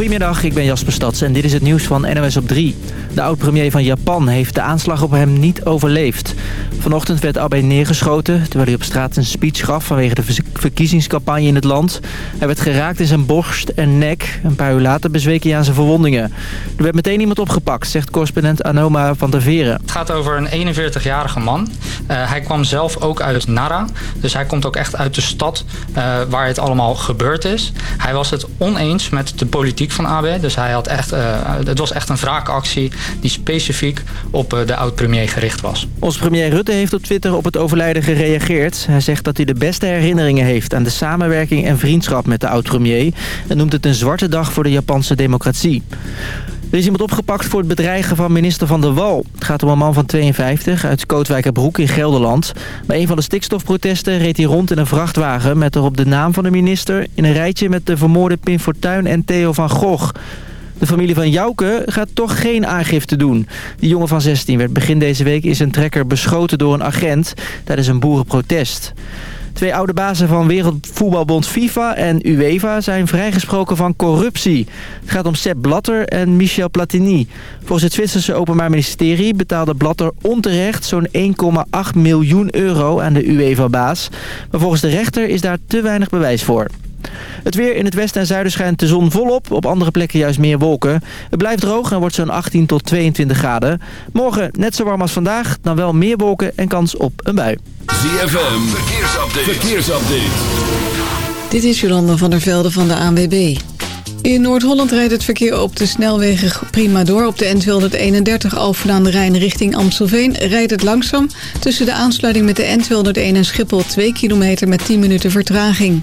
Goedemiddag, ik ben Jasper Stads en dit is het nieuws van NOS op 3. De oud-premier van Japan heeft de aanslag op hem niet overleefd. Vanochtend werd Abe neergeschoten terwijl hij op straat een speech gaf... vanwege de verkiezingscampagne in het land. Hij werd geraakt in zijn borst en nek. Een paar uur later bezweek hij aan zijn verwondingen. Er werd meteen iemand opgepakt, zegt correspondent Anoma van der Veren. Het gaat over een 41-jarige man. Uh, hij kwam zelf ook uit Nara. Dus hij komt ook echt uit de stad uh, waar het allemaal gebeurd is. Hij was het oneens met de politiek van Abe. Dus hij had echt, uh, het was echt een wraakactie die specifiek op de oud-premier gericht was. Ons premier Rutte heeft op Twitter op het overlijden gereageerd. Hij zegt dat hij de beste herinneringen heeft aan de samenwerking en vriendschap met de oud-premier... en noemt het een zwarte dag voor de Japanse democratie. Er is iemand opgepakt voor het bedreigen van minister Van der Wal. Het gaat om een man van 52 uit Kootwijkerbroek in Gelderland. Bij een van de stikstofprotesten reed hij rond in een vrachtwagen... met erop de naam van de minister in een rijtje met de vermoorde Pim Fortuyn en Theo van Gogh. De familie van Jouke gaat toch geen aangifte doen. Die jongen van 16 werd begin deze week in zijn trekker beschoten door een agent... tijdens een boerenprotest. Twee oude bazen van Wereldvoetbalbond FIFA en UEFA zijn vrijgesproken van corruptie. Het gaat om Sepp Blatter en Michel Platini. Volgens het Zwitserse Openbaar Ministerie betaalde Blatter onterecht zo'n 1,8 miljoen euro aan de UEFA-baas. Maar volgens de rechter is daar te weinig bewijs voor. Het weer in het westen en zuiden schijnt de zon volop. Op andere plekken juist meer wolken. Het blijft droog en wordt zo'n 18 tot 22 graden. Morgen net zo warm als vandaag. Dan wel meer wolken en kans op een bui. ZFM, verkeersupdate. verkeersupdate. Dit is Jolanda van der Velde van de ANWB. In Noord-Holland rijdt het verkeer op de snelwegen prima door. Op de N231 Alphen aan de Rijn richting Amstelveen rijdt het langzaam. Tussen de aansluiting met de N201 en Schiphol 2 kilometer met 10 minuten vertraging.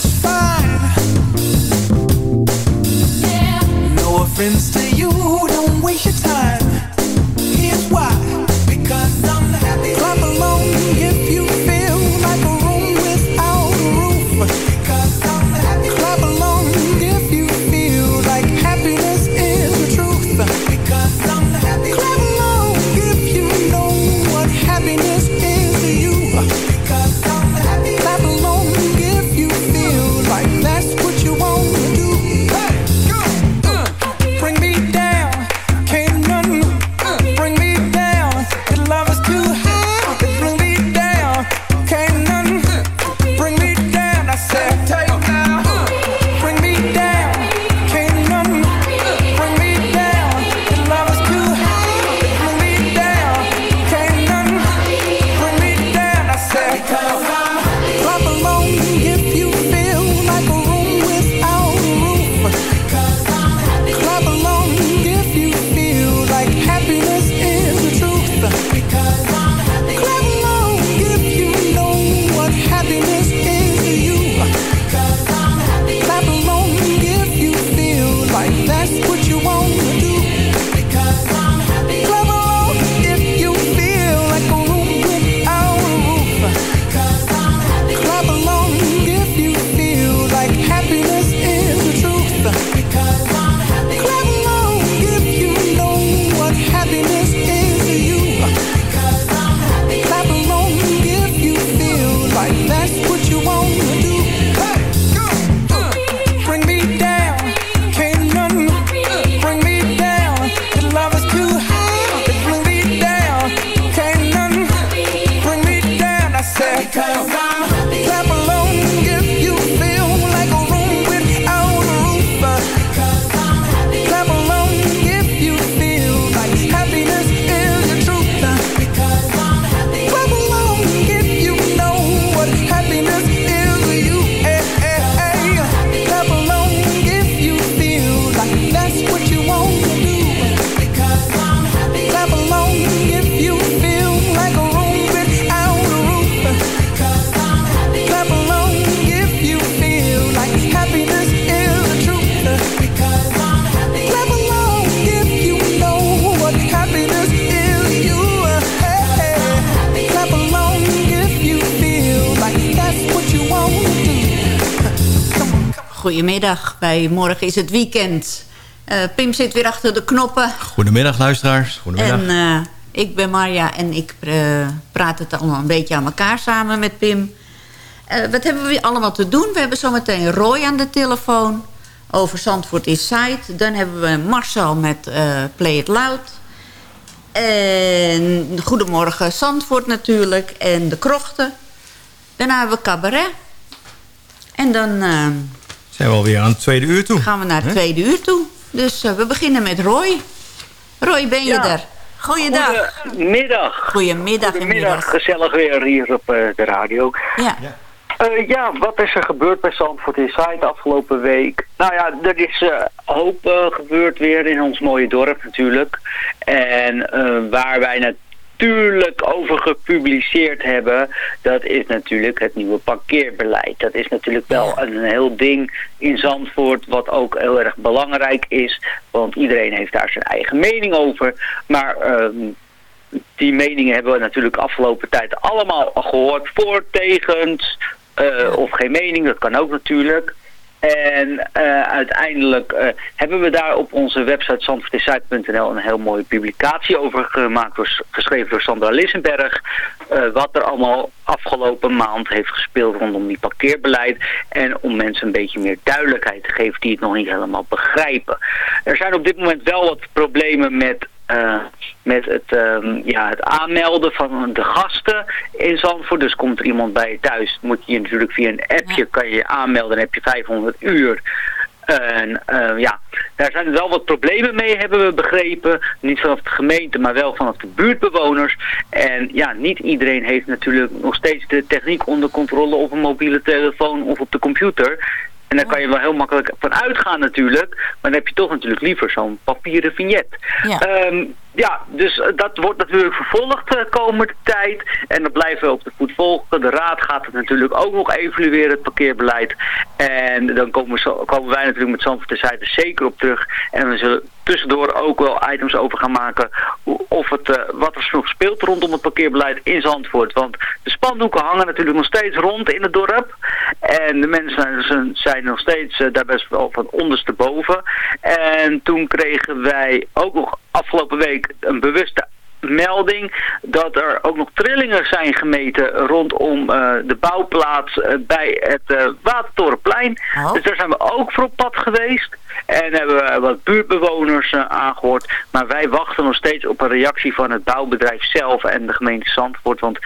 Just fine. 같아요? Goedemiddag, bij Morgen is het weekend. Eh, Pim zit weer achter de knoppen. Goedemiddag luisteraars. Goedemiddag. En eh, ik ben Marja en ik eh, praat het allemaal een beetje aan elkaar samen met Pim. Wat hebben we allemaal te doen? We hebben zometeen Roy aan de telefoon over Zandvoort Inside. Dan hebben we Marcel met Play It Loud. En Goedemorgen Zandvoort natuurlijk. En de krochten. Daarna hebben we cabaret. En dan Zijn we alweer aan het tweede uur toe. gaan we naar het tweede uur toe. Dus eh, we beginnen met Roy. Roy, ben je Ja. er? Goeiedag. Goedemiddag. Goedemiddag. Goedemiddag, gezellig weer hier op eh, de radio. Ja. Eh, ja, wat is er gebeurd bij Zandvoort Inside afgelopen week? Nou ja, er is eh, hoop gebeurd weer in ons mooie dorp natuurlijk. En eh, waar wij natuurlijk over gepubliceerd hebben, dat is natuurlijk het nieuwe parkeerbeleid. Dat is natuurlijk wel een heel ding in Zandvoort, wat ook heel erg belangrijk is. Want iedereen heeft daar zijn eigen mening over. Maar... ehm, die meningen hebben we natuurlijk afgelopen tijd allemaal gehoord. Voor, tegens, eh, of geen mening, dat kan ook natuurlijk. En eh, uiteindelijk eh, hebben we daar op onze website zandvoortinsight.nl een heel mooie publicatie over gemaakt, geschreven door Sandra Lissenberg. eh, wat er allemaal afgelopen maand heeft gespeeld rondom die parkeerbeleid. En om mensen een beetje meer duidelijkheid te geven die het nog niet helemaal begrijpen. Er zijn op dit moment wel wat problemen met eh, met het, ehm, ja, het aanmelden van de gasten in Zandvoort. Dus komt er iemand bij je thuis, moet je natuurlijk via een appje kan je je aanmelden. Dan heb je 500 uur. En eh, ja, daar zijn wel wat problemen mee, hebben we begrepen. Niet vanaf de gemeente, maar wel vanaf de buurtbewoners. En ja, niet iedereen heeft natuurlijk nog steeds de techniek onder controle op een mobiele telefoon of op de computer. En daar kan je wel heel makkelijk van uitgaan natuurlijk. Maar dan heb je toch natuurlijk liever zo'n papieren vignet. Ja. Ehm, ja, dus eh, dat wordt natuurlijk vervolgd de komende tijd. En dat blijven we op de voet volgen. De raad gaat het natuurlijk ook nog evalueren, het parkeerbeleid. En dan komen, we zo, komen wij natuurlijk met Zandvoort de Zijde zeker op terug. En we zullen tussendoor ook wel items over gaan maken of het, eh, wat er nog speelt rondom het parkeerbeleid in Zandvoort. Want de spandoeken hangen natuurlijk nog steeds rond in het dorp. En de mensen zijn, zijn nog steeds eh, daar best wel van ondersteboven. En toen kregen wij ook nog afgelopen week een bewuste melding dat er ook nog trillingen zijn gemeten rondom eh, de bouwplaats eh, bij het eh, Watertorenplein. Oh. Dus daar zijn we ook voor op pad geweest. En hebben we wat buurtbewoners eh, aangehoord. Maar wij wachten nog steeds op een reactie van het bouwbedrijf zelf en de gemeente Zandvoort. Want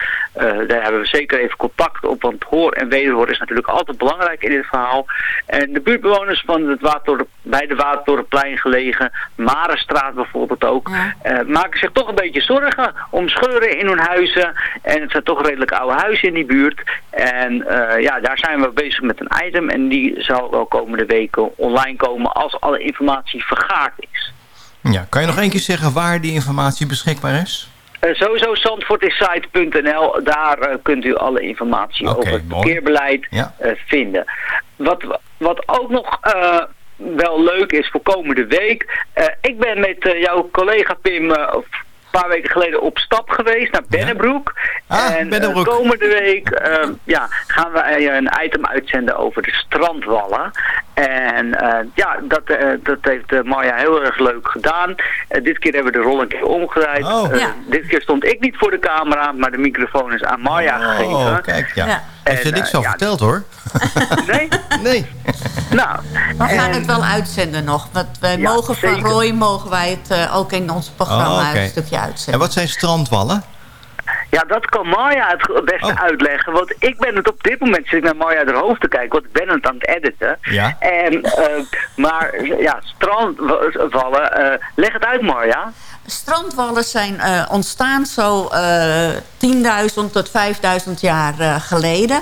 daar hebben we zeker even contact op. Want hoor en wederhoor is natuurlijk altijd belangrijk in dit verhaal. En de buurtbewoners van het Watertoren, bij de Watertorenplein gelegen, Marenstraat bijvoorbeeld ook, Ja. maken zich toch een beetje zorgen om scheuren in hun huizen. En het zijn toch redelijk oude huizen in die buurt. En eh, ja, daar zijn we bezig met een item. En die zal wel komende weken online komen als alle informatie vergaard is. Ja, kan je nog één keer zeggen waar die informatie beschikbaar is? Eh, sowieso zandvoortinsight.nl. Daar eh, kunt u alle informatie over het Ja. eh, vinden. Wat, wat ook nog wel leuk is voor komende week. ik ben met jouw collega Pim paar weken geleden op stap geweest naar Bennebroek. Ah, en Bennebroek. eh, komende week eh, ja, gaan we eh, een item uitzenden over de strandwallen. En eh, ja, dat, dat heeft Marja heel erg leuk gedaan. Dit keer hebben we de rol een keer omgedraaid. Oh. Ja. Dit keer stond ik niet voor de camera, maar de microfoon is aan Marja gegeven. Oh, kijk, ja. Heeft je En, niks eh, al ja. verteld hoor. Nee? Nee. Nou, We gaan en- het wel uitzenden nog. Want wij Ja, mogen van zeker. Roy mogen wij het eh, ook in ons programma Oh, een stukje En uitzenden. wat zijn strandwallen? Ja, dat kan Marja het beste Oh. uitleggen. Want ik ben het op dit moment zit ik naar Marja haar hoofd te kijken. Want ik ben het aan het editen. Ja. En, eh, maar ja, strandvallen. eh leg het uit Marja. Strandwallen zijn eh, ontstaan zo eh 10.000 tot 5.000 jaar eh, geleden.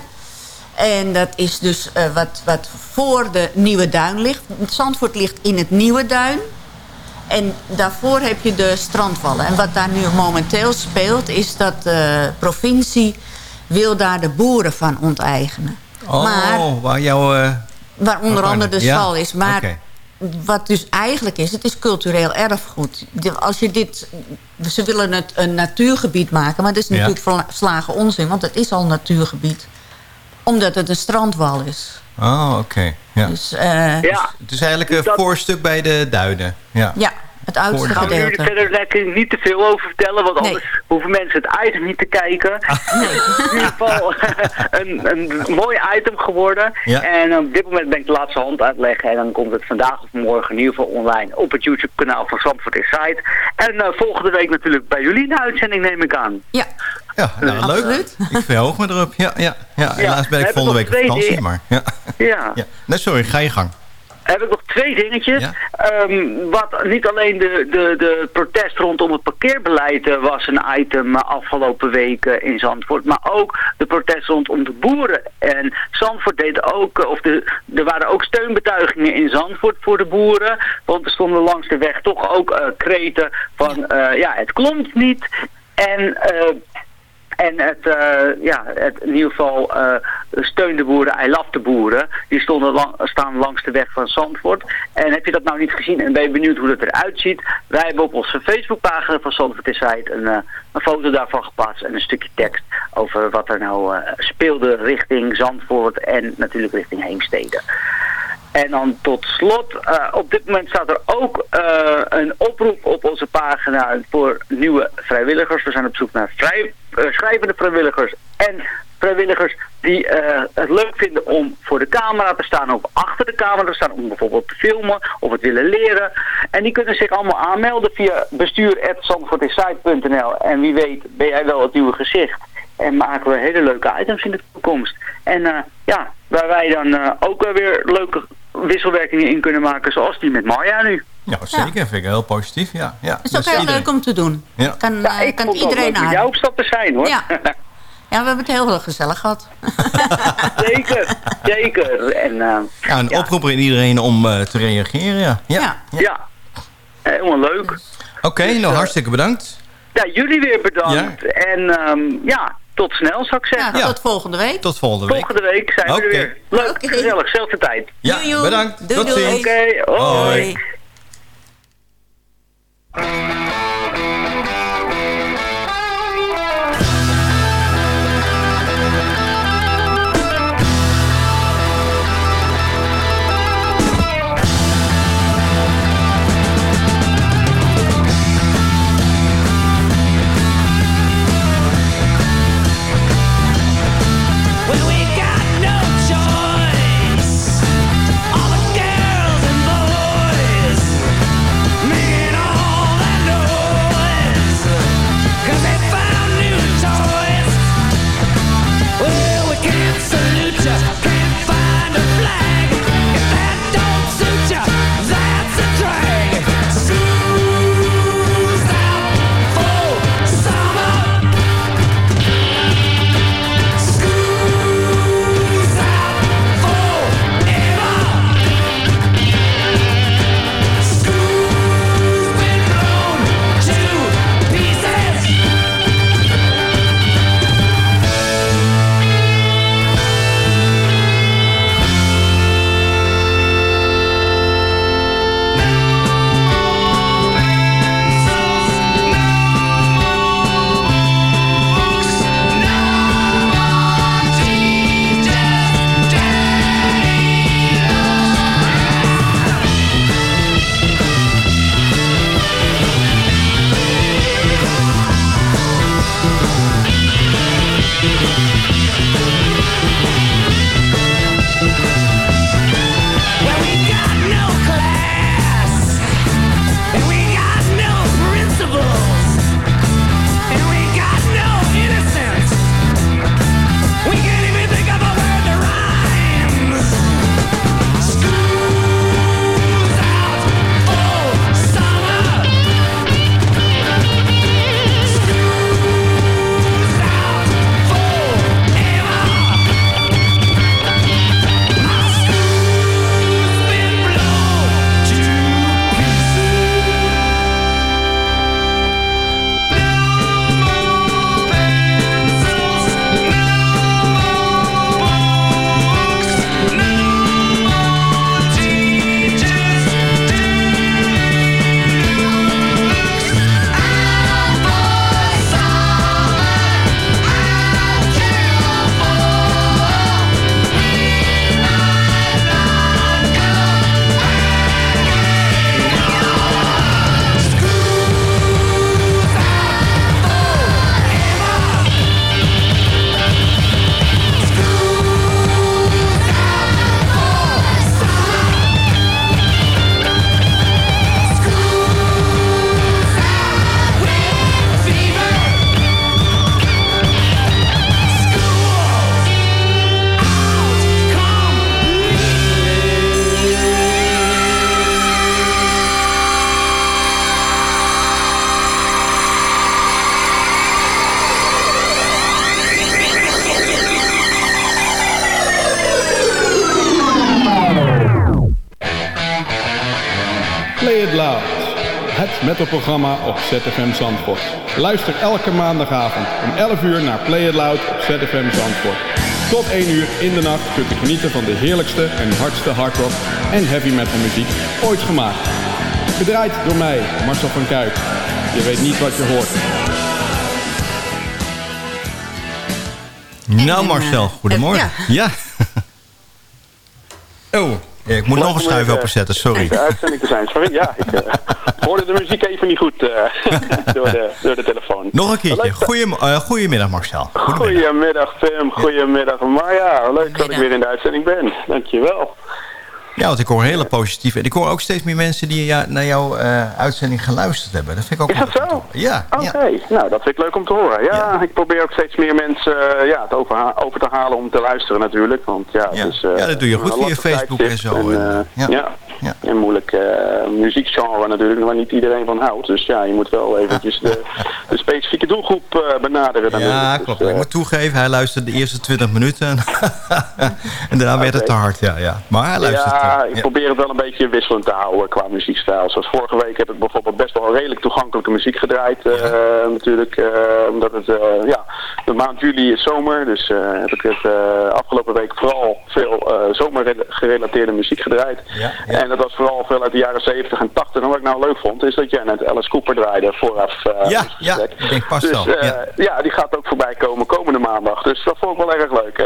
En dat is dus eh, wat, wat voor de Nieuwe Duin ligt. Zandvoort ligt in het Nieuwe Duin. En daarvoor heb je de strandwallen. En wat daar nu momenteel speelt... is dat de provincie wil daar de boeren van onteigenen. Oh, Maar waar jouw... eh, Waar onder andere de ja, stal is. Maar wat dus eigenlijk is, het is cultureel erfgoed. Als je dit, ze willen het een natuurgebied maken, maar dat is Ja. natuurlijk verla- slagen onzin, want het is al natuurgebied. Omdat het een strandwal is. Oh, oké. Ja. Dus eh, Ja. Het is eigenlijk een Dat- voorstuk bij de duinen. Ja. ja, het oudste Voor- Gaan we jullie gedeelte. verder lekker niet te veel over vertellen, want Nee. anders hoeven mensen het item niet te kijken. Het is in ieder geval een, een mooi item geworden. Ja. En op dit moment ben ik de laatste hand aan het leggen. En dan komt het vandaag of morgen in ieder geval online op het YouTube kanaal van Zandvoort Insight. En eh, volgende week natuurlijk bij jullie in de uitzending neem ik aan. Ja, Ja, nou, leuk. Absoluut. Ik verhoog me erop. Ja, ja, ja. Helaas ben ik heb volgende week op vakantie, dingen. maar... Ja. Ja. Ja. Nee, sorry, ga je gang. heb ik nog twee dingetjes. Ja. Ehm, wat niet alleen de, de, de protest rondom het parkeerbeleid eh, was een item eh, afgelopen weken in Zandvoort, maar ook de protest rondom de boeren. En Zandvoort deed ook, eh, of de, er waren ook steunbetuigingen in Zandvoort voor de boeren, want er stonden langs de weg toch ook kreten van, ja, het klopt niet. En eh, en het, eh, ja, het, in ieder geval eh, steun de boeren, I love de boeren. Die stonden lang, staan langs de weg van Zandvoort. En heb je dat nou niet gezien en ben je benieuwd hoe dat eruit ziet? Wij hebben op onze Facebookpagina van Zandvoort Insight een, eh, een foto daarvan geplaatst. En een stukje tekst over wat er nou speelde richting Zandvoort en natuurlijk richting Heemstede. En dan tot slot, eh, op dit moment staat er ook eh, een oproep op onze pagina voor nieuwe vrijwilligers. We zijn op zoek naar eh, schrijvende vrijwilligers en vrijwilligers die het leuk vinden om voor de camera te staan of achter de camera te staan om bijvoorbeeld te filmen of het willen leren. En die kunnen zich allemaal aanmelden via bestuur.zandvoortinsight.nl en wie weet ben jij wel het nieuwe gezicht. En maken we hele leuke items in de toekomst. En ja, waar wij dan ook weer leuke wisselwerkingen in kunnen maken, zoals die met Marja nu. Ja, zeker. Vind ik heel positief. Ja, ja. Het is ook Dus heel iedereen- leuk om te doen. Ja. Kan, Ja, eh, ik kan vond het ook iedereen aan. jou op stap te zijn hoor. Ja. Ja, we hebben het heel, heel gezellig gehad. zeker, zeker. En eh, Ja, een Ja. oproep aan iedereen om eh, te reageren. Ja. Ja. Ja. ja, helemaal leuk. Oké, nou eh, hartstikke bedankt. Ja, jullie weer bedankt. En ehm, ja, tot snel zou ik zeggen. Ja. tot volgende week. Tot volgende week. Volgende week zijn we er weer. Leuk, gezellig, zelfde tijd. Ja, Doei, doei. bedankt. Doei, Tot doei. ziens. Oké, hoi. Hoi. Programma op ZFM Zandvoort. Luister elke maandagavond om 11 uur naar Play It Loud op ZFM Zandvoort. Tot 1 uur in de nacht kunt u genieten van de heerlijkste en hardste hardrock en heavy metal muziek ooit gemaakt. Gedraaid door mij, Marcel van Kuijk. Je weet niet wat je hoort. Nou Marcel, goedemorgen. Ja. Oh, ja, ik moet nog een schuif openzetten, sorry. De uitzending te zijn, sorry. Ja, ik hoorde de muziek even niet goed uh, door, de, door de telefoon. Nog een keertje. Goeie, uh, goedemiddag Marcel. Goedemiddag Tim, goedemiddag Marja. Leuk dat ik weer in de uitzending ben. Dankjewel. Ja, want ik hoor hele positieve... En ik hoor ook steeds meer mensen die ja, naar jouw uh, uitzending geluisterd hebben. Dat vind ik ook Is dat zo? Ja. Oké, okay. nou dat vind ik leuk om te horen. Ja, ja. ik probeer ook steeds meer mensen uh, ja, het over, over, te halen om te luisteren natuurlijk. Want ja, ja. Dus, uh, ja dat doe je goed via Facebook en zo. En, ja. ja. Ja. Een moeilijk muziekgenre natuurlijk, waar niet iedereen van houdt. Dus ja, je moet wel eventjes de, de specifieke doelgroep benaderen. Ja, klopt. Dus, ik moet toegeven, hij luisterde de eerste 20 minuten. en daarna werd het te hard, ja. ja. Maar hij luistert ja, ik probeer het wel een beetje wisselend te houden qua muziekstijl. Zoals vorige week heb ik bijvoorbeeld best wel redelijk toegankelijke muziek gedraaid. Natuurlijk, omdat het, ja, de maand juli is zomer. Dus heb ik het afgelopen zomergerelateerde muziek gedraaid. Ja, ja. En dat was vooral veel uit de jaren 70 en 80. En wat ik nou leuk vond, is dat jij net Alice Cooper draaide vooraf. ja, ja, ik denk pas dus, wel. Ja. ja. die gaat ook voorbij komen komende maandag. Dus dat vond ik wel erg leuk.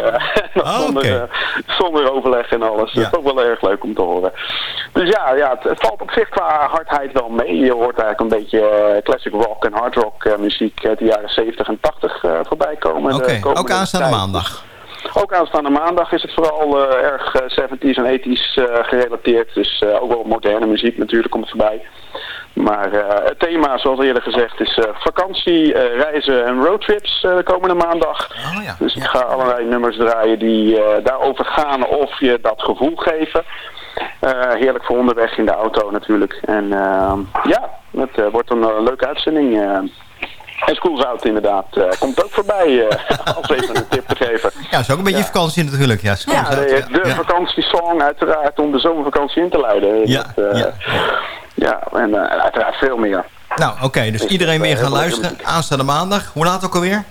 oh, zonder, okay. zonder overleg en alles. Dat is ook wel erg leuk om te horen. Dus ja, ja het, het, valt op zich qua hardheid wel mee. Je hoort eigenlijk een beetje classic rock en hard rock muziek uit de jaren 70 en 80 uh, voorbij komen. Oké, okay. ook aanstaande tijd. maandag. Ook aanstaande maandag is het vooral erg 70s en 80s gerelateerd. Dus ook wel moderne muziek natuurlijk komt voorbij. Maar het thema, zoals eerder gezegd, is vakantie, reizen en roadtrips de komende maandag. Oh, ja. Dus ik ga allerlei nummers draaien die daarover gaan of je dat gevoel geven. heerlijk voor onderweg in de auto natuurlijk. En ja, het wordt een leuke uitzending. En Schoolzout inderdaad uh, komt ook voorbij, uh, als even een tip te geven. Ja, is ook een beetje ja. vakantie natuurlijk. Ja, ja de, de ja. vakantiesong uiteraard om de zomervakantie in te leiden. Ja, dat, uh, ja. ja en uiteraard veel meer. Nou, oké, okay, dus iedereen weer gaan luisteren. Aanstaande maandag. Hoe laat ook alweer?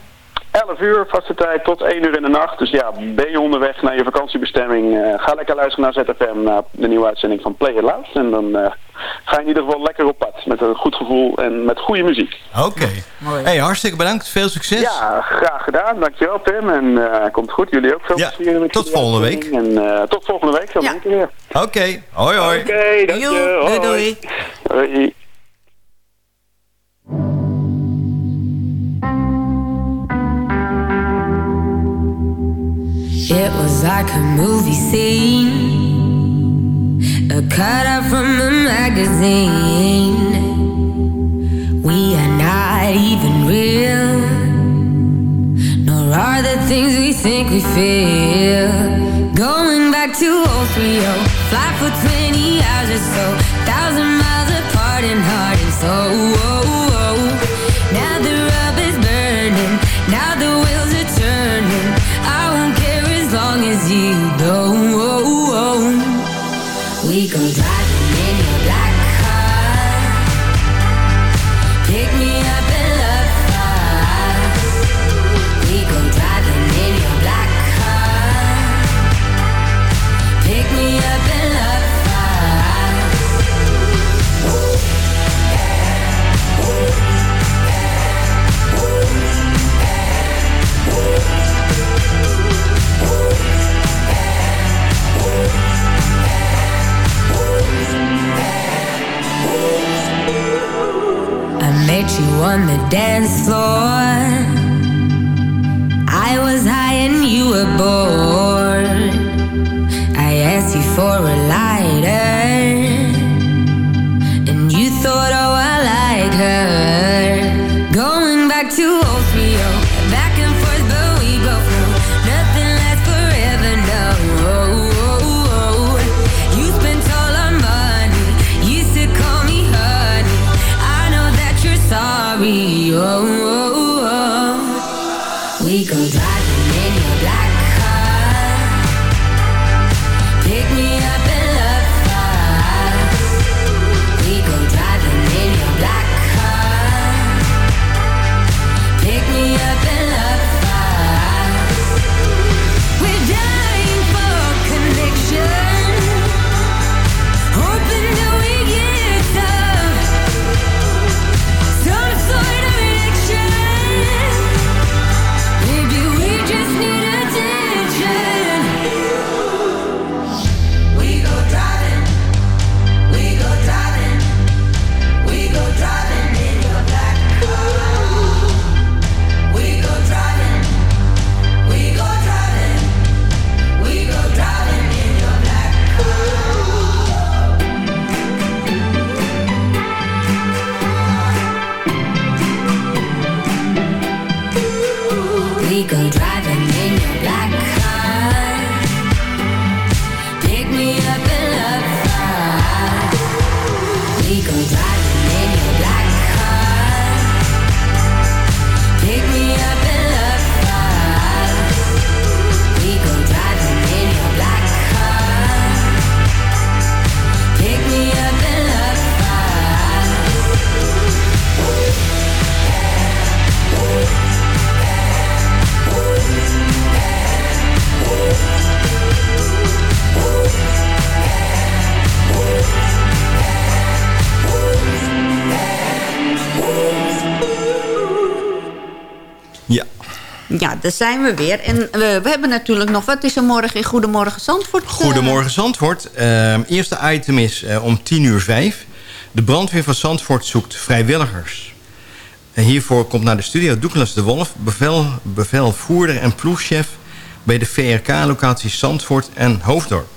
11 uur, vaste tijd, tot 1 uur in de nacht. Dus ja, ben je onderweg naar je vakantiebestemming, uh, ga lekker luisteren naar ZFM, naar de nieuwe uitzending van Play It Loud. En dan uh, ga je in ieder geval lekker op pad, met een goed gevoel en met goede muziek. Oké. Okay. Hey, hartstikke bedankt, veel succes. Ja, graag gedaan. Dankjewel Tim. En uh, komt goed, jullie ook veel ja, plezier. Met tot volgende week. En tot volgende week, zo ja. weer. Oké, okay. hoi hoi. Oké, okay, dank je. Doei, doei. It was like a movie scene, a cutout from a magazine. We are not even real, nor are the things we think we feel. Going back to 030, fly for 20 daar zijn we weer. En we, hebben natuurlijk nog... Wat is er morgen in Goedemorgen Zandvoort? Goedemorgen Zandvoort. Ehm, eerste item is eh, om 10 uur 5. De brandweer van Zandvoort zoekt vrijwilligers. En hiervoor komt naar de studio Douglas de Wolf... Bevel, bevelvoerder en ploegchef bij de VRK-locatie Zandvoort en Hoofddorp.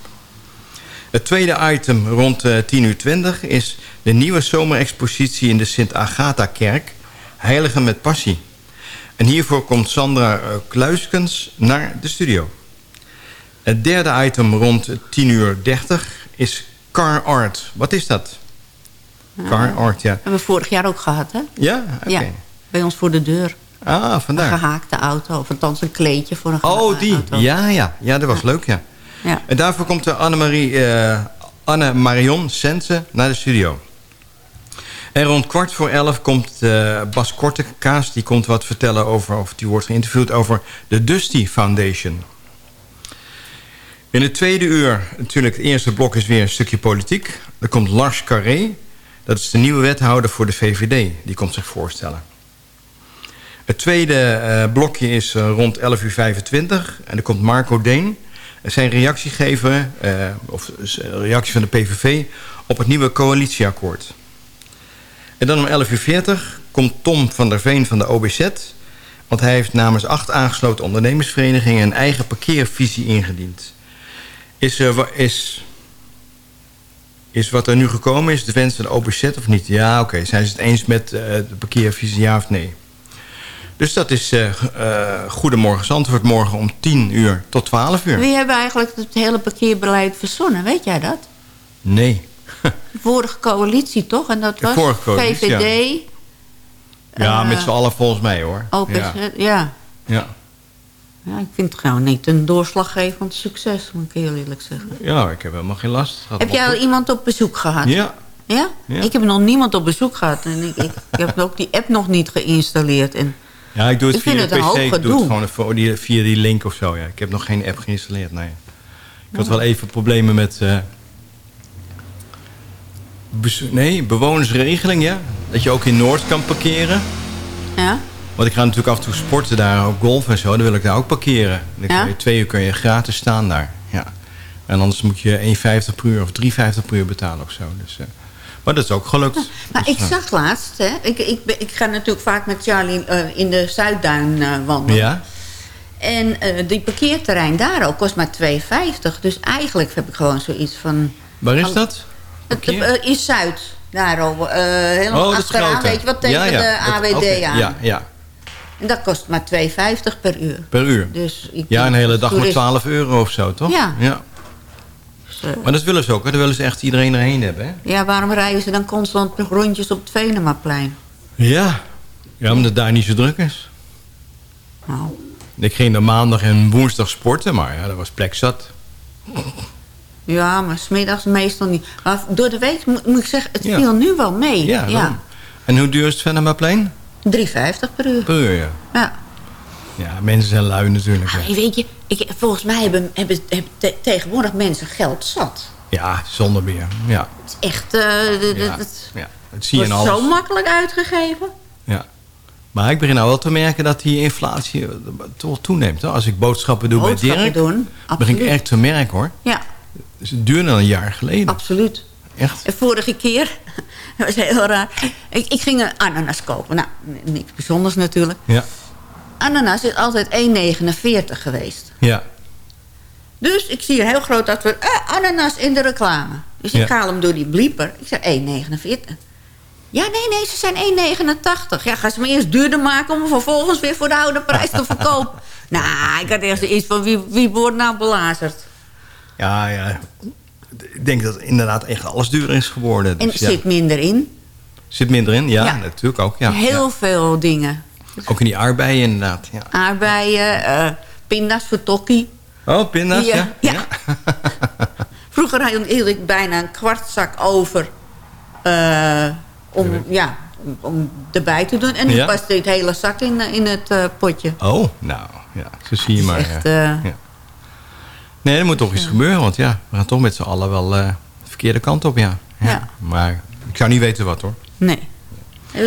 Het tweede item rond eh, 10 uur 20 is de nieuwe zomerexpositie in de Sint-Agatha-kerk... Heiligen met Passie. En hiervoor komt Sandra eh, Kluiskens naar de studio. Het derde item rond 10 uur 30 is Car Art. Wat is dat? Car Art, ja. Hebben we vorig jaar ook gehad, hè? Ja? Oké. Ja, bij ons voor de deur. Ah, Een vandaar. gehaakte auto. Of althans een kleedje voor een gehaakte Oh, die. auto. Ja, ja. Ja, dat was leuk, ja. Ja. En daarvoor komt de Annemarie, eh, Anne Marion Sense naar de studio. En rond kwart voor elf komt eh, Bas Kortekaas. Die komt wat vertellen over, of die wordt geïnterviewd over de Dusty Foundation. In het tweede uur, natuurlijk het eerste blok is weer een stukje politiek. Er komt Lars Carré. Dat is de nieuwe wethouder voor de VVD. Die komt zich voorstellen. Het tweede eh, blokje is eh, rond 11.25 uur 25. En er komt Marco Deen. Zijn reactie geven, of reactie van de PVV... op het nieuwe coalitieakkoord. En dan om 11.40 uur 40 komt Tom van der Veen van de OBZ... want hij heeft namens acht aangesloten ondernemersverenigingen... een eigen parkeervisie ingediend. Is, wa- is, is wat er nu gekomen is de wens van de OBZ of niet? Ja, oké. Zijn ze het eens met eh, de parkeervisie, ja of nee? Dus dat is eh eh, Goedemorgen Zandvoort morgen om 10 uur tot 12 uur. Wie hebben eigenlijk het hele parkeerbeleid verzonnen? Weet jij dat? Nee. De vorige coalitie, toch? En dat De was vorige coalitie, VVD, Ja, Eh, met z'n allen volgens mij hoor. OPZ. Ja. Ja. Ja. ja. ik vind het gewoon niet een doorslaggevend succes, moet ik heel eerlijk zeggen. ja, ik heb helemaal geen last. Gaat Heb jij al iemand op bezoek gehad? Ja. Ja? Ja. Ik heb nog niemand op bezoek gehad. En ik, ik, ik heb ook die app nog niet geïnstalleerd. En ja, ik doe het Ik via het de PC. Ik doe het gewoon via die link of zo. Ja. Ik heb nog geen app geïnstalleerd. Nee. Ik had wel even problemen met... eh, nee, bewonersregeling, ja. Dat je ook in Noord kan parkeren. ja? Want ik ga natuurlijk af en toe sporten daar, ook golf en zo. Dan wil ik daar ook parkeren. Dan Ja? kun je, twee uur kun je gratis staan daar. Ja. En anders moet je 1,50 per uur of 3,50 per uur betalen of zo. Dus, eh, maar dat is ook gelukt. Maar Dus, ik eh, zag laatst, hè, ik, ik, ik ga natuurlijk vaak met Charlie eh, in de Zuidduin wandelen. Ja? En die parkeerterrein daar ook kost maar 2,50. Dus eigenlijk heb ik gewoon zoiets van... Waar is dat? Het, eh, in Zuid, daar al, eh, helemaal Oh, dat is achteraan, weet je wat, tegen Ja, ja. de Dat- AWD aan. Ja, ja, En dat kost maar 2,50 per uur. per uur. Dus ik Ja, een hele dag maar toerist- 12 euro of zo, toch? Ja. ja. eh, Maar dat willen ze ook. Hè? Daar willen ze echt iedereen erheen hebben. Hè? Ja, waarom rijden ze dan constant rondjes op het Venemaplein? Ja. Ja, omdat het daar niet zo druk is. Nou. Ik ging er maandag en woensdag sporten, maar ja, dat was plek zat. Ja, maar smiddags meestal niet. Maar door de week moet, moet ik zeggen, het Ja. viel nu wel mee. Ja, ja. En hoe duur is het Venemaplein? 3,50 per uur. Per uur, ja. Ja. Ja, mensen zijn lui natuurlijk. hè. Ah, weet je, ik, volgens mij hebben, hebben, hebben te- tegenwoordig mensen geld zat. Ja, zonder meer. Ja, Het is echt... eh, de- de- Ja. het ja. dat zie je in wordt alles. zo makkelijk uitgegeven. Ja. Maar ik begin nou wel te merken dat die inflatie eh, toch toeneemt. Hoor. Als ik boodschappen doe Boodschappen bij Dirk, doen, begin ik echt te merken hoor. Ja, Dus het duurde al een jaar geleden. absoluut. Echt? En vorige keer, dat was heel raar. Ik, ik ging een ananas kopen. Nou, niks bijzonders natuurlijk. Ja. Ananas is altijd 1,49 geweest. Ja. Dus ik zie een heel groot advert. Eh, ananas in de reclame. Dus ik Ja. haal hem door die blieper. Ik zeg 1,49. Ja, nee, nee, ze zijn 1,89. Ja, gaan ze me eerst duurder maken... om hem vervolgens weer voor de oude prijs te verkopen. nou, ik had eerst iets van wie, wie wordt nou belazerd. Ja, ja. Ik denk dat inderdaad echt alles duurder is geworden. En Dus er ja. zit minder in. Zit minder in? Ja, Ja. natuurlijk ook. Ja. Heel Ja. veel dingen. Ook in die aardbeien inderdaad. Ja. Aardbeien, eh, pinda's voor tokkie. Oh, pinda's, ja. Ja, Vroeger hield ik bijna een kwartzak over... eh, om, ja, om, erbij te doen. En nu past dit hele zak in, eh, in het potje. Oh, nou, ja. Zo zie je maar. echt, ja. Nee, er moet toch iets gebeuren. Want ja, we gaan toch met z'n allen wel eh, de verkeerde kant op, ja. ja. Maar ik zou niet weten wat, hoor. Nee. Eh,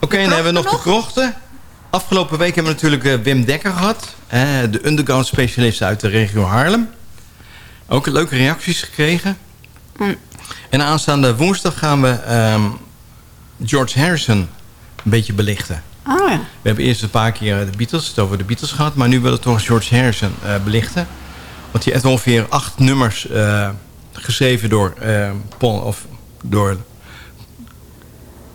Oké, dan hebben we nog de krochten. Afgelopen week hebben we natuurlijk eh, Wim Dekker gehad. eh, de underground specialist uit de regio Haarlem. Ook leuke reacties gekregen. Hm. En aanstaande woensdag gaan we ehm, George Harrison een beetje belichten. Oh ja. We hebben eerst een paar keer de Beatles, het over de Beatles gehad. Maar nu willen we toch George Harrison belichten. Want die heeft ongeveer acht nummers eh, geschreven door, eh, Paul, of door,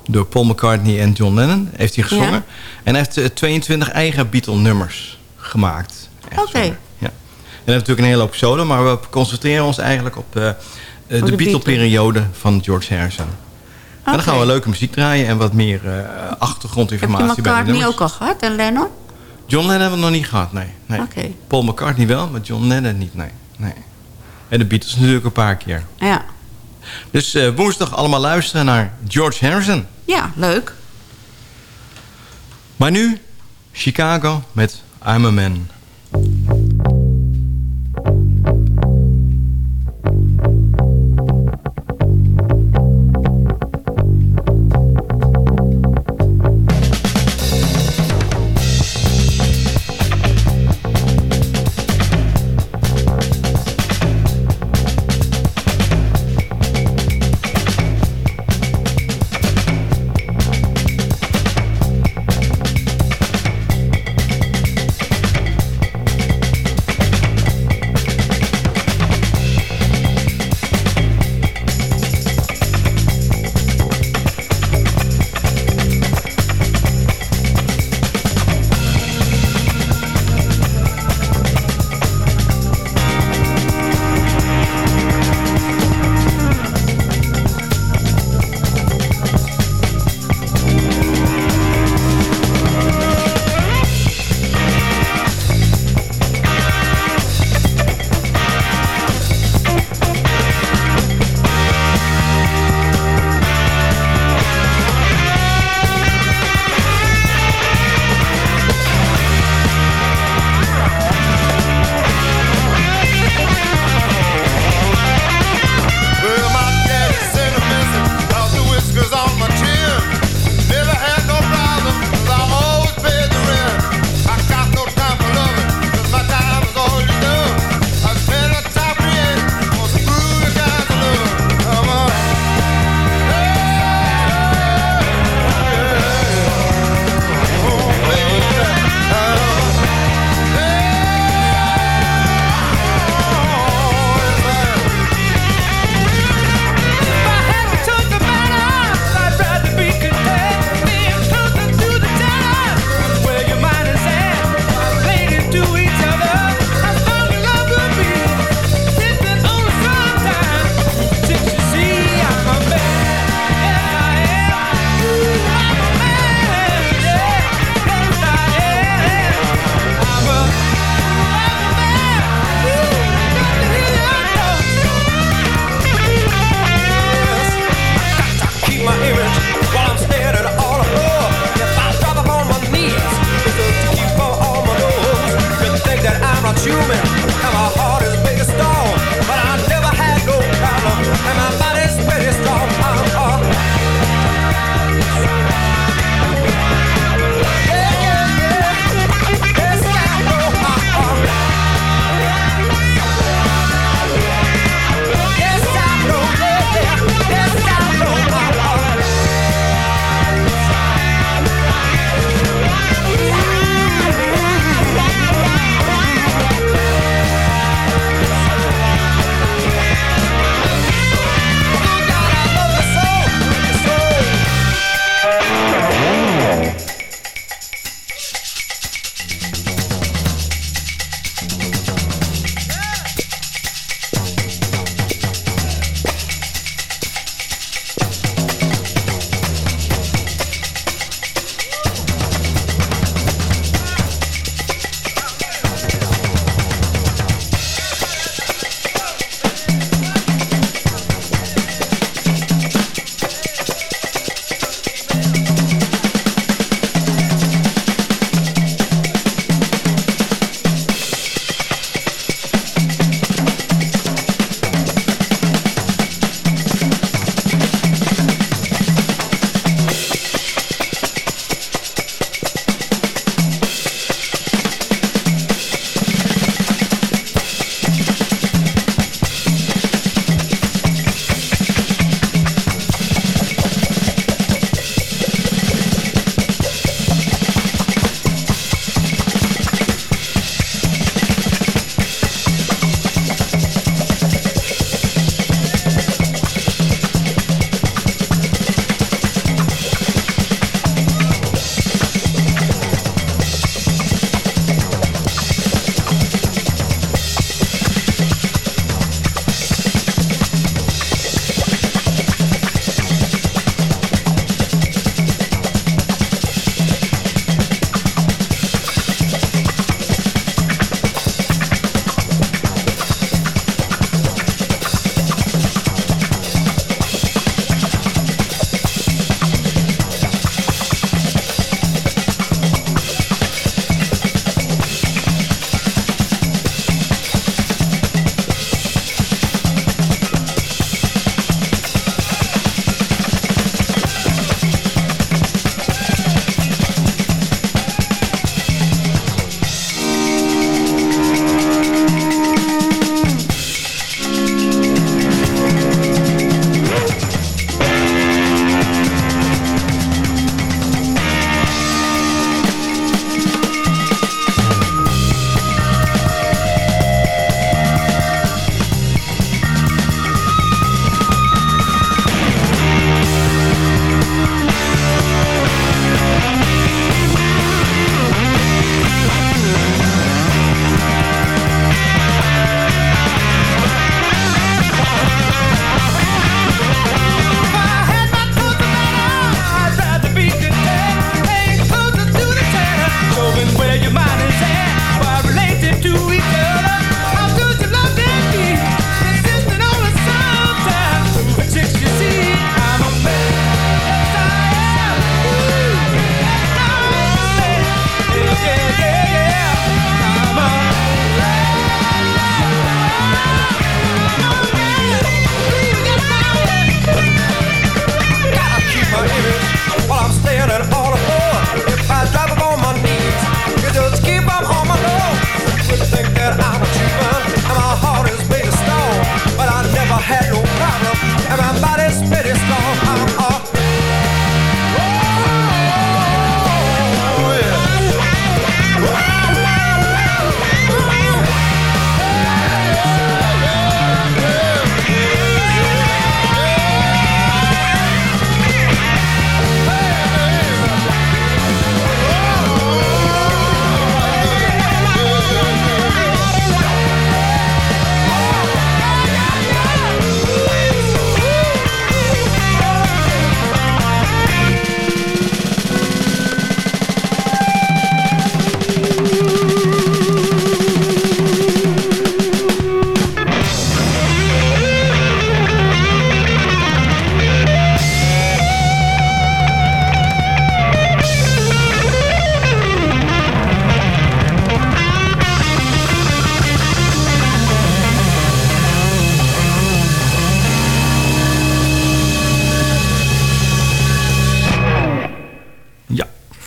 door Paul McCartney en John Lennon. Heeft hij gezongen. Ja. En hij heeft eh, 22 eigen Beatle-nummers gemaakt. Oké. zongen. Ja. En hij heeft natuurlijk een hele hoop solo. Maar we concentreren ons eigenlijk op eh, eh, de, de Beatle-periode van George Harrison. En dan gaan we leuke muziek draaien en wat meer eh, achtergrondinformatie bij de McCartney ook al gehad en Lennon? John Lennon hebben we nog niet gehad, nee. nee. Paul McCartney wel, maar John Lennon niet, nee. nee. En de Beatles natuurlijk een paar keer. Ja. Dus eh, woensdag allemaal luisteren naar George Harrison. Ja, leuk. Maar nu Chicago met I'm a Man.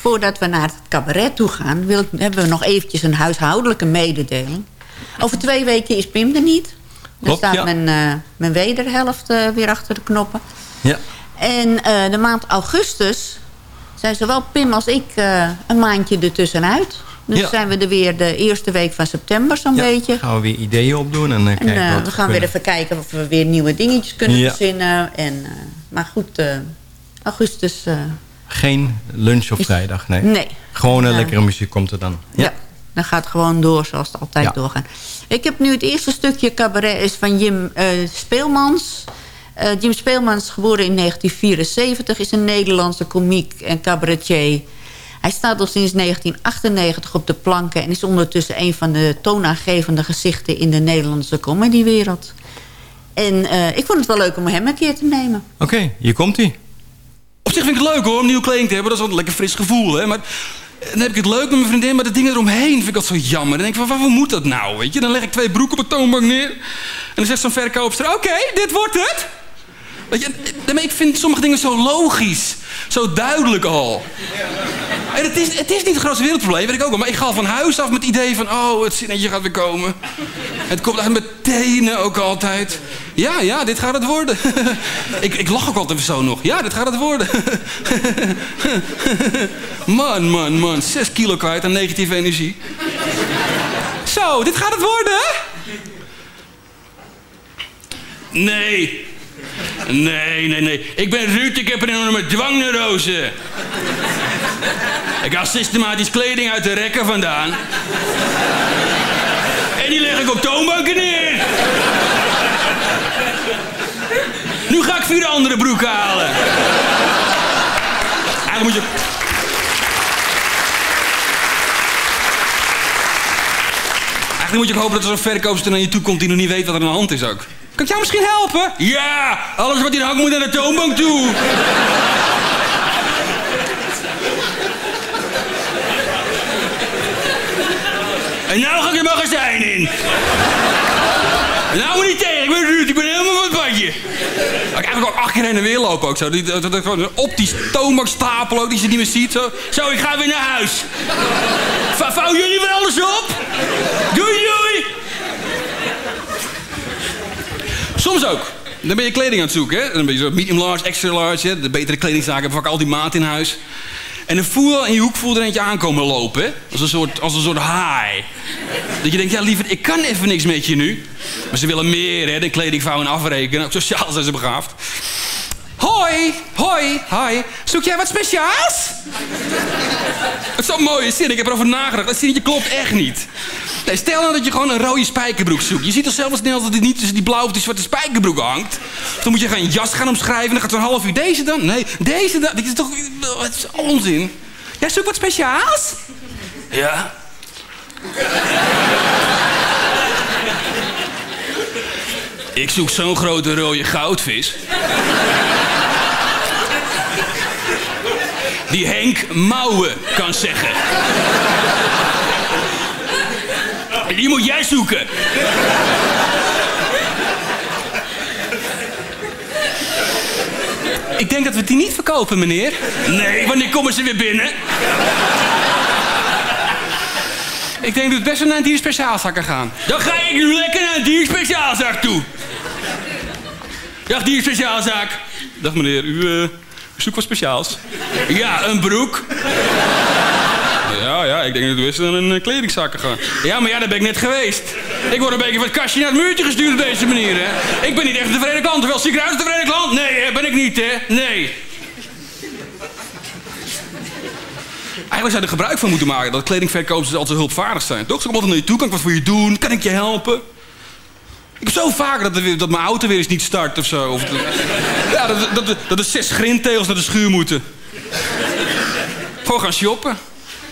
Voordat we naar het cabaret toe gaan... Wil ik, hebben we nog eventjes een huishoudelijke mededeling. Over twee weken is Pim er niet. Dan Klopt, staat ja. mijn, eh, mijn wederhelft eh, weer achter de knoppen. Ja. En eh, de maand augustus zijn zowel Pim als ik eh, een maandje ertussenuit. Dus Ja. zijn we er weer de eerste week van september zo'n beetje. Gaan we weer ideeën opdoen en, En kijken wat we gaan weer even kijken of we weer nieuwe dingetjes kunnen Ja. verzinnen. En, eh, maar goed, eh, augustus... Geen lunch op vrijdag, nee. Nee. Gewoon een lekkere muziek komt er dan. Ja. dan gaat het gewoon door zoals het altijd Ja. doorgaat. Ik heb nu het eerste stukje cabaret is van Jim eh, Speelmans. Eh, Jim Speelmans, geboren in 1974, is een Nederlandse komiek en cabaretier. Hij staat al sinds 1998 op de planken... en is ondertussen een van de toonaangevende gezichten... in de Nederlandse comedywereld. En eh, ik vond het wel leuk om hem een keer te nemen. Oké, hier komt hij. Op zich vind ik het leuk hoor, om nieuwe kleding te hebben. Dat is wel een lekker fris gevoel, hè. Maar dan heb ik het leuk met mijn vriendin, maar de dingen eromheen vind ik dat zo jammer. Dan denk ik van, waarvoor moet dat nou, weet je? Dan leg ik twee broeken op de toonbank neer. En dan zegt zo'n verkoopster, oké, dit wordt het. Weet je, ik vind sommige dingen zo logisch. Zo duidelijk al. En het is, het is niet het grootste wereldprobleem, weet ik ook wel. Maar ik ga al van huis af met het idee van... oh, het zinnetje gaat weer komen. Het komt uit mijn tenen ook altijd. Ja, ja, dit gaat het worden. ik, ik lach ook altijd zo nog. Ja, dit gaat het worden. man, man, man. Zes kilo kwijt aan negatieve energie. Zo, dit gaat het worden? Nee. Nee, nee, nee. Ik ben Ruud, ik heb een enorme dwangneurose. Ik haal systematisch kleding uit de rekken vandaan. En die leg ik op toonbanken neer. Nu ga ik vier andere broeken halen. Eigenlijk moet je... Eigenlijk moet je hopen dat er zo'n verkoopster naar je toe komt die nog niet weet wat er aan de hand is ook. Kan ik jou misschien helpen? Ja, alles wat hier hangt moet naar de toonbank toe. En nou ga ik het magazijn in. Nou moet niet tegen, ik ben Ruud, ik ben helemaal van het. Ik eigenlijk ook acht keer heen en weer lopen ook zo. Dat, dat, gewoon op die toonbank stapel ook, die ze niet meer ziet. Zo, zo ik ga weer naar huis. Vouw jullie weer alles op? Doei doei! Soms ook. Dan ben je kleding aan het zoeken. Hè? Dan ben je zo medium large, extra large. Hè? De betere kledingzaken hebben vaak al die maat in huis. En dan voel je in je hoek voel er eentje aankomen lopen. Als, een soort, als een soort haai. Dat je denkt, ja lieverd, ik kan even niks met je nu. Maar ze willen meer, hè? de kledingvouw en afrekenen. Sociaal zijn ze begaafd. Hoi, hoi, hoi. Zoek jij wat speciaals? Het is zo'n mooie zin, ik heb erover nagedacht. Dat zinnetje klopt echt niet. Nee, stel nou dat je gewoon een rode spijkerbroek zoekt. Je ziet toch zelf snel dat het niet tussen die blauwe of die zwarte spijkerbroek hangt. Dan moet je gaan jas gaan omschrijven. Dan gaat zo'n half uur deze dan. Nee, deze dan. Dit is toch het is onzin. Jij zoekt wat speciaals? Ja. Ik zoek zo'n grote rode goudvis. Die Henk mouwen kan zeggen. Die moet jij zoeken. Ik denk dat we die niet verkopen, meneer. Nee, wanneer komen ze weer binnen? Ik denk dat we best wel naar een dierspeciaalzak kan gaan. Dan ga ik nu lekker naar een dierspeciaalzak toe. Dag dierspeciaalzaak. Dag meneer, u, eh, u zoekt wat speciaals. Ja, een broek. Ja, ja, ik denk dat we naar een eh, kledingzak gaan. Ja, maar ja, daar ben ik net geweest. Ik word een beetje van het kastje naar het muurtje gestuurd op deze manier, hè. Ik ben niet echt een tevreden klant. Wel, zie ik eruit een tevreden? Nee, ben ik niet, hè. Nee. Eigenlijk zou je er gebruik van moeten maken dat kledingverkopers altijd zo hulpvaardig zijn. Toch? Ze komen altijd naar je toe, kan ik wat voor je doen? Kan ik je helpen? Ik heb zo vaak dat, dat mijn auto weer eens niet start of zo. Of ja, dat, dat, dat er zes grindtegels naar de schuur moeten. Gewoon gaan shoppen.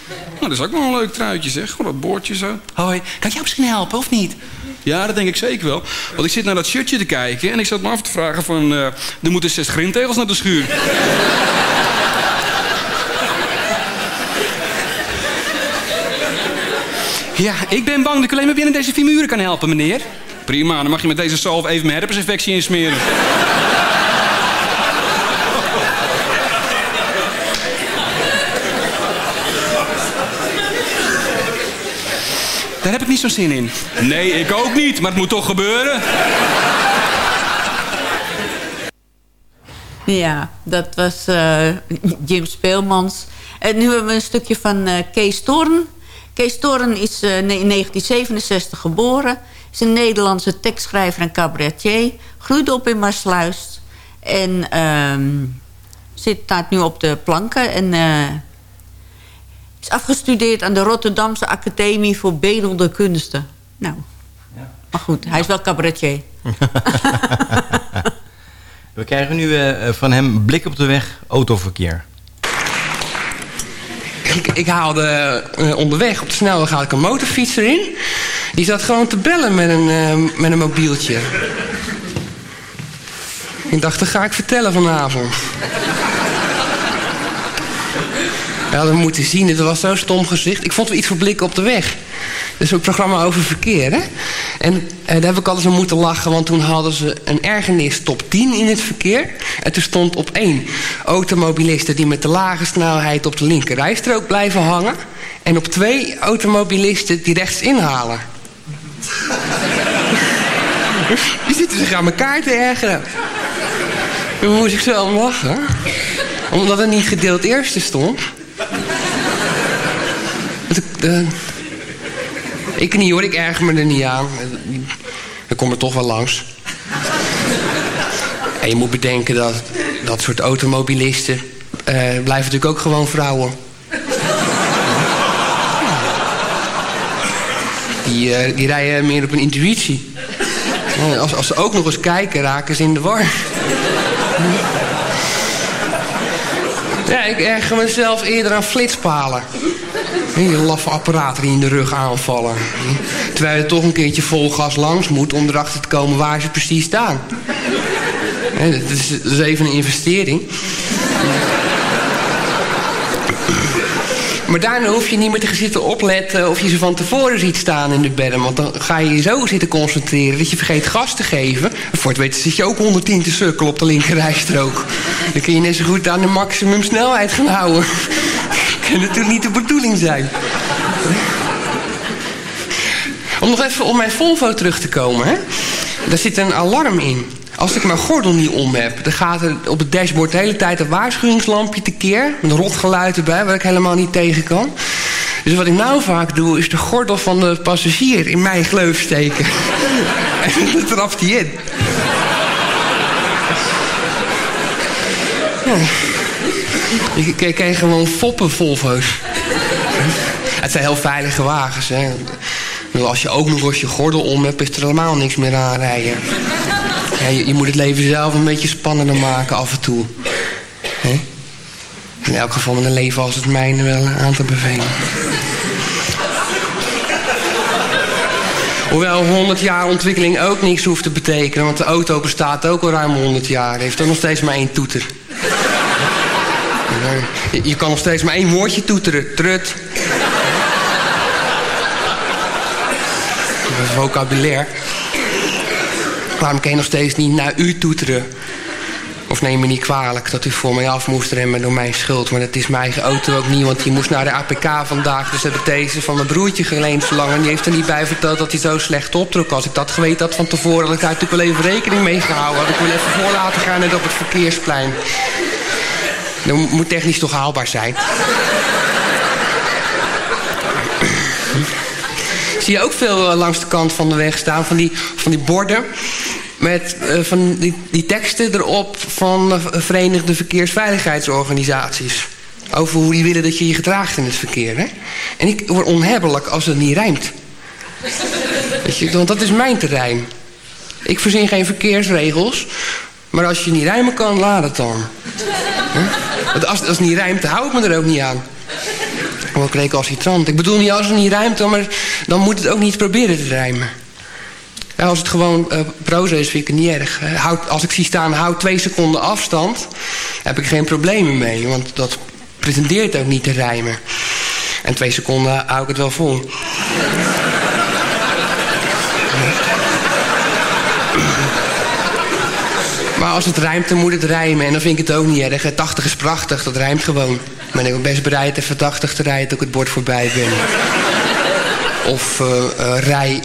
Nou, dat is ook wel een leuk truitje, zeg. Gewoon dat boordje zo. Hoi, kan ik jou misschien helpen of niet? Ja, dat denk ik zeker wel. Want ik zit naar dat shirtje te kijken en ik zat me af te vragen van... eh, er moeten zes grindtegels naar de schuur. Ja, ik ben bang dat ik alleen maar binnen deze vier muren kan helpen, meneer. Prima, dan mag je met deze zalf even mijn herpesinfectie insmeren. Daar heb ik niet zo'n zin in. Nee, ik ook niet, maar het moet toch gebeuren? Ja, dat was eh, Jim Speelmans. En nu hebben we een stukje van eh, Kees Toorn. Kees Toorn is eh, in 1967 geboren. Is een Nederlandse tekstschrijver en cabaretier. Groeide op in Maasluis. En ehm, zit staat nu op de planken. En is afgestudeerd aan de Rotterdamse Academie voor Bedelde Kunsten. Nou, maar goed, hij is wel cabaretier. We krijgen nu eh, van hem blik op de weg, autoverkeer. Ik, ik haalde eh, onderweg op de snelweg had ik een motorfietser in. Die zat gewoon te bellen met een, eh, met een mobieltje. Ik dacht, dat ga ik vertellen vanavond. We moeten zien, het was zo'n stom gezicht. Ik vond wel iets voor blikken op de weg. Dus een programma over verkeer, hè? En eh, daar heb ik altijd zo moeten lachen, want toen hadden ze een ergernis top 10 in het verkeer. En toen stond op één automobilisten die met de lage snelheid op de linker rijstrook blijven hangen. En op twee automobilisten die rechts inhalen. die zitten zich aan elkaar te ergeren. Toen moest ik zo om lachen. Omdat er niet gedeeld eerste stond. De, ik niet hoor, ik erger me er niet aan. Ik kom er toch wel langs. En je moet bedenken dat dat soort automobilisten... Uh, blijven natuurlijk ook gewoon vrouwen. Die, uh, die rijden meer op een intuïtie. Als, als ze ook nog eens kijken, raken ze in de war. Ja, ik erger mezelf eerder aan flitspalen. Je laffe apparaten die in de rug aanvallen. Terwijl je toch een keertje vol gas langs moet om erachter te komen waar ze precies staan. Dat is, dat is even een investering. Maar daarna hoef je niet meer te zitten opletten of je ze van tevoren ziet staan in de bedden. Want dan ga je je zo zitten concentreren dat je vergeet gas te geven. En voor het weten zit je ook 110 te sukkel op de linkerrijstrook. Dan kun je net zo goed aan de maximum snelheid gaan houden. kan natuurlijk niet de bedoeling zijn. Om nog even op mijn Volvo terug te komen. Hè? Daar zit een alarm in. Als ik mijn gordel niet om heb, dan gaat er op het dashboard de hele tijd een waarschuwingslampje tekeer. Met een rotgeluid erbij, waar ik helemaal niet tegen kan. Dus wat ik nou vaak doe, is de gordel van de passagier in mijn gleuf steken. en dan trapt hij in. Ja. Ik ken gewoon foppen Volvo's. Het zijn heel veilige wagens. Hè. Als je ook nog eens je gordel om hebt, is er helemaal niks meer aan rijden. Je, moet het leven zelf een beetje spannender maken af en toe. In elk geval met een leven als het mijne wel aan te bevelen. Hoewel 100 jaar ontwikkeling ook niks hoeft te betekenen... want de auto bestaat ook al ruim 100 jaar. Heeft er nog steeds maar één toeter. Je, je kan nog steeds maar één woordje toeteren. Trut. Vocabulaire. Waarom kan je nog steeds niet naar u toeteren? Of neem me niet kwalijk dat u voor mij af moest remmen door mijn schuld. Maar dat is mijn eigen auto ook niet, want die moest naar de APK vandaag. Dus heb ik deze van mijn broertje geleend verlangen. En die heeft er niet bij verteld dat hij zo slecht optrok. Als ik dat geweten had van tevoren, had ik daar natuurlijk wel even rekening mee gehouden. Had ik wel even voor laten gaan net op het verkeersplein. Dat moet technisch toch haalbaar zijn. Zie ook veel eh, langs de kant van de weg staan van die, van die borden met uh, van die, die teksten erop van uh, Verenigde Verkeersveiligheidsorganisaties. Over hoe die willen dat je je gedraagt in het verkeer. Hè? En ik word onhebbelijk als het niet rijmt. Weet je, want dat is mijn terrein. Ik verzin geen verkeersregels. Maar als je niet rijmen kan, laat het dan. Want als, het niet rijmt, hou ik me er ook niet aan. Recalcitrant. Ik bedoel niet als het niet dan, maar, dan moet het ook niet proberen te rijmen. Als het gewoon uh, proza is, vind ik het niet erg. Houd, als ik zie staan, houd twee seconden afstand... heb ik geen problemen mee. Want dat pretendeert ook niet te rijmen. En twee seconden hou ik het wel vol. Maar als het dan moet het rijmen. En dan vind ik het ook niet erg. 80 is prachtig, dat rijmt gewoon. Maar ik ben best bereid even 80 te rijden... tot ik het bord voorbij ben. Of eh, eh, rij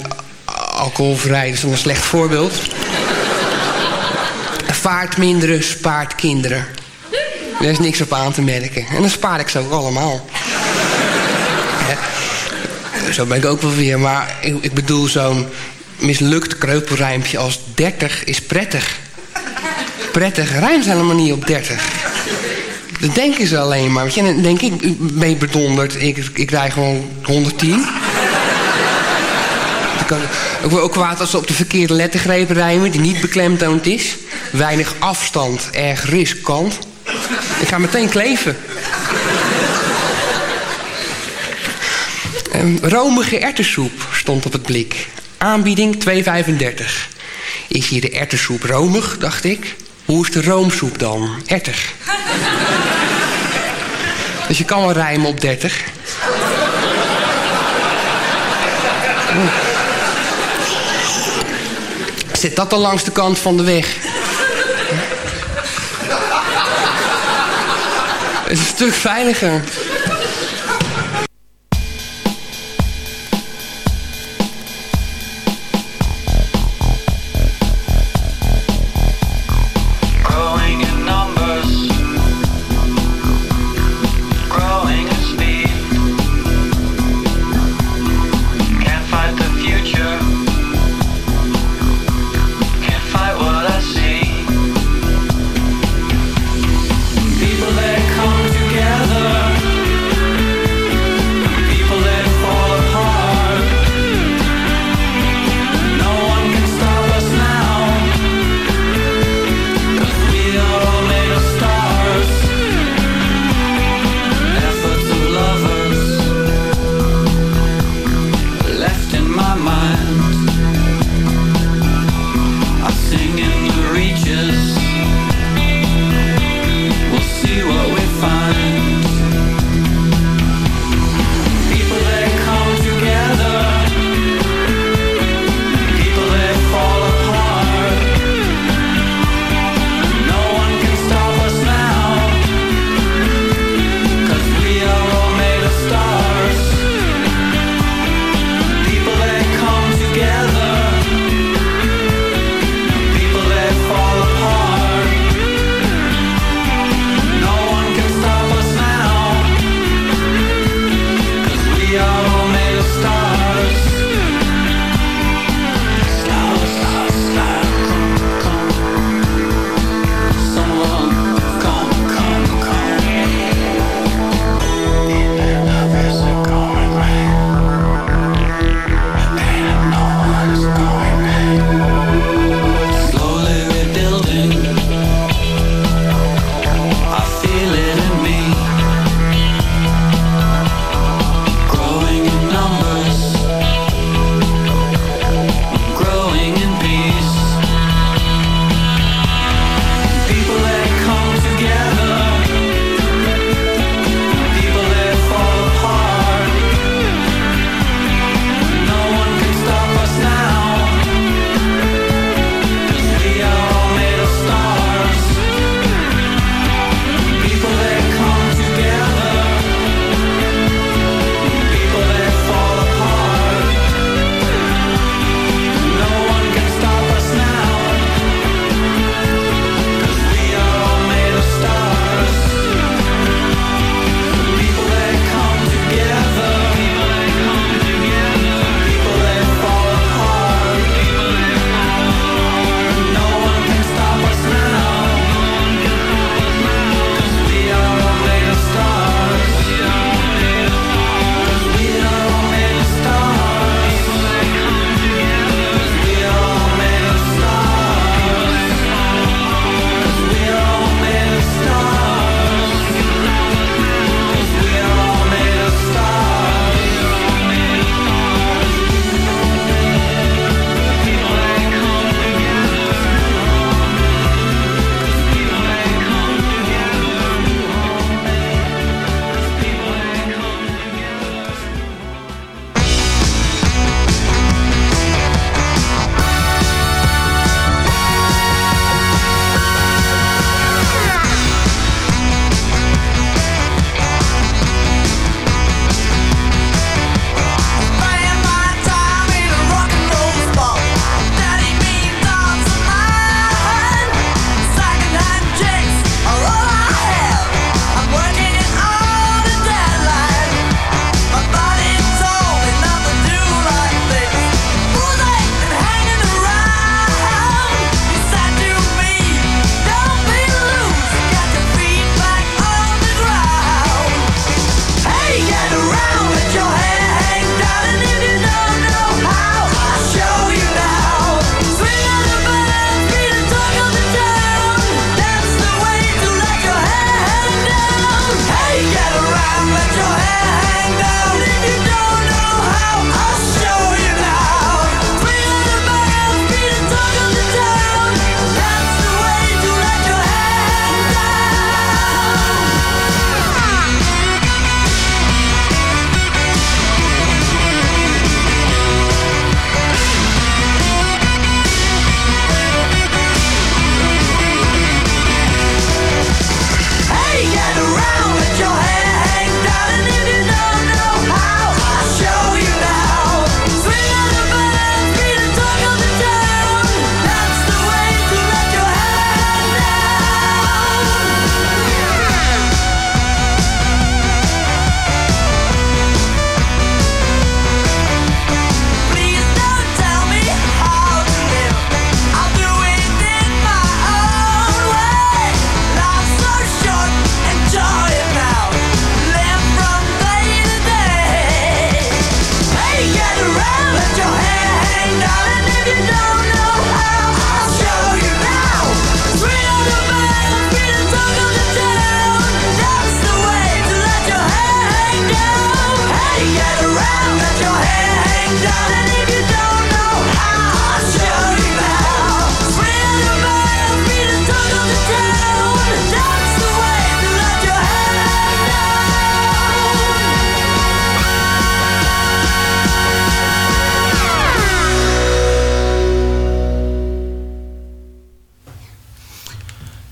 alcoholvrij, dat is een slecht voorbeeld. Vaart minderen, spaart kinderen. Er is niks op aan te merken. En dan spaar ik ze ook allemaal. Zo ben ik ook wel weer, maar ik, ik bedoel zo'n mislukt kreupelrijmpje als 30 is prettig. Prettig rijmt helemaal niet op 30. Dat denken ze alleen maar. Weet je, dan denk ik, ik bedonderd. Ik, ik rij gewoon 110. Ik, kan, ook kwaad als ze op de verkeerde lettergreep rijmen... die niet beklemtoond is. Weinig afstand, erg riskant. Ik ga meteen kleven. Een romige erwtensoep stond op het blik. Aanbieding 2,35. Is hier de erwtensoep romig, dacht ik. Hoe is de roomsoep dan? Ertig. Dus je kan wel rijmen op 30. Zit dat dan langs de kant van de weg? Het is een stuk veiliger.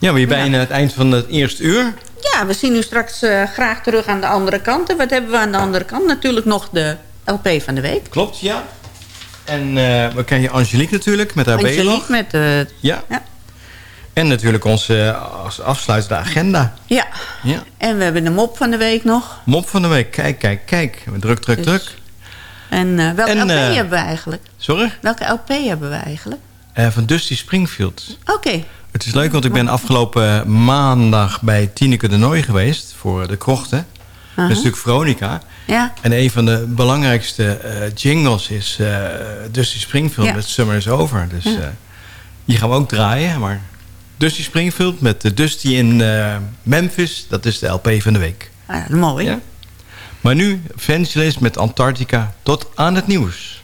Ja, weer bijna het eind van het eerste uur. Ja, we zien u straks eh, graag terug aan de andere kant. En wat hebben we aan de andere kant? Natuurlijk nog de LP van de week. Klopt, ja. En uh, we krijgen Angelique natuurlijk met haar Angelique met... Ja. ja. En natuurlijk onze als afsluitende agenda. Ja. ja. En we hebben de mop van de week nog. Mop van de week. Kijk, kijk, kijk. Druk, druk, dus. druk. En uh, welke en, LP hebben we eigenlijk? Sorry? Welke LP hebben we eigenlijk? van Dusty Springfield. Oké. Okay. Het is leuk, want ik ben afgelopen maandag bij Tineke de Nooi geweest... voor de krochten. Uh -huh. Dat is natuurlijk Veronica. Ja. En een van de belangrijkste uh, jingles is uh, Dusty Springfield ja. met Summer is Over. Dus ja. uh, die gaan we ook draaien. Maar Dusty Springfield met Dusty in Memphis, dat is de LP van de week. Ah, mooi. Ja? Maar nu Vangelis met Antarctica tot aan het nieuws.